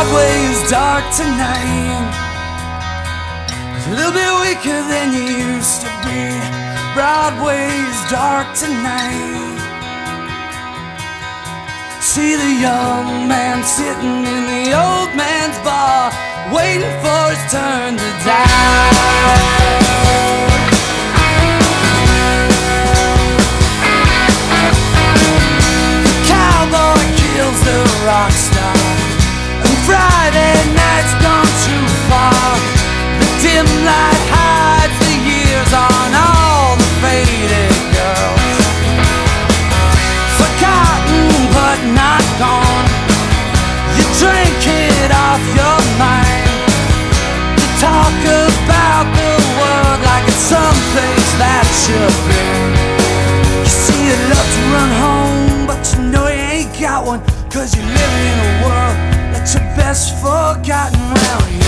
Broadway is dark tonight. A little bit weaker than you used to be. Broadway is dark tonight. See the young man sitting in the old man's bar, waiting for his turn to die. Off your mind. You talk about the world like it's someplace that you've been. You see, you love to run home, but you know you ain't got one. Cause you're living in a world that's your best forgotten round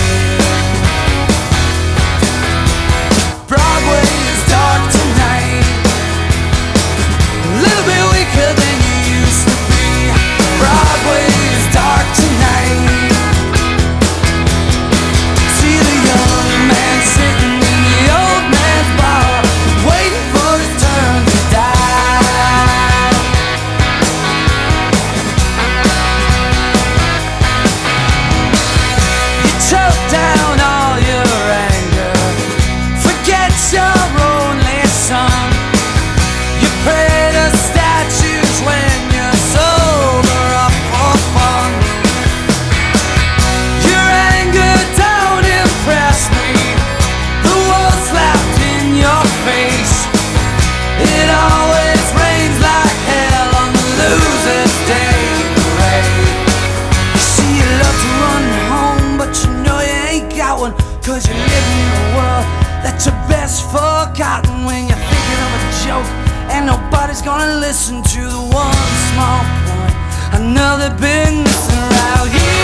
Cause you're living in a world that's your best forgotten when you're thinking of a joke. And nobody's gonna listen to the one small point. Been missing around here.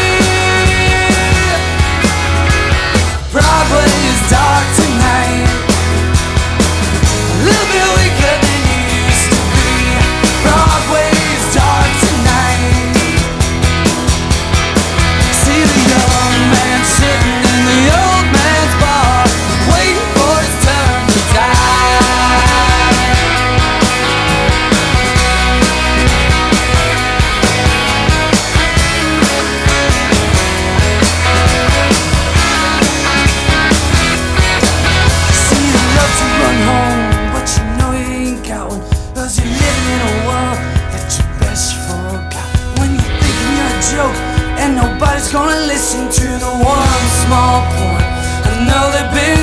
Gonna listen to the one small point. I know they've been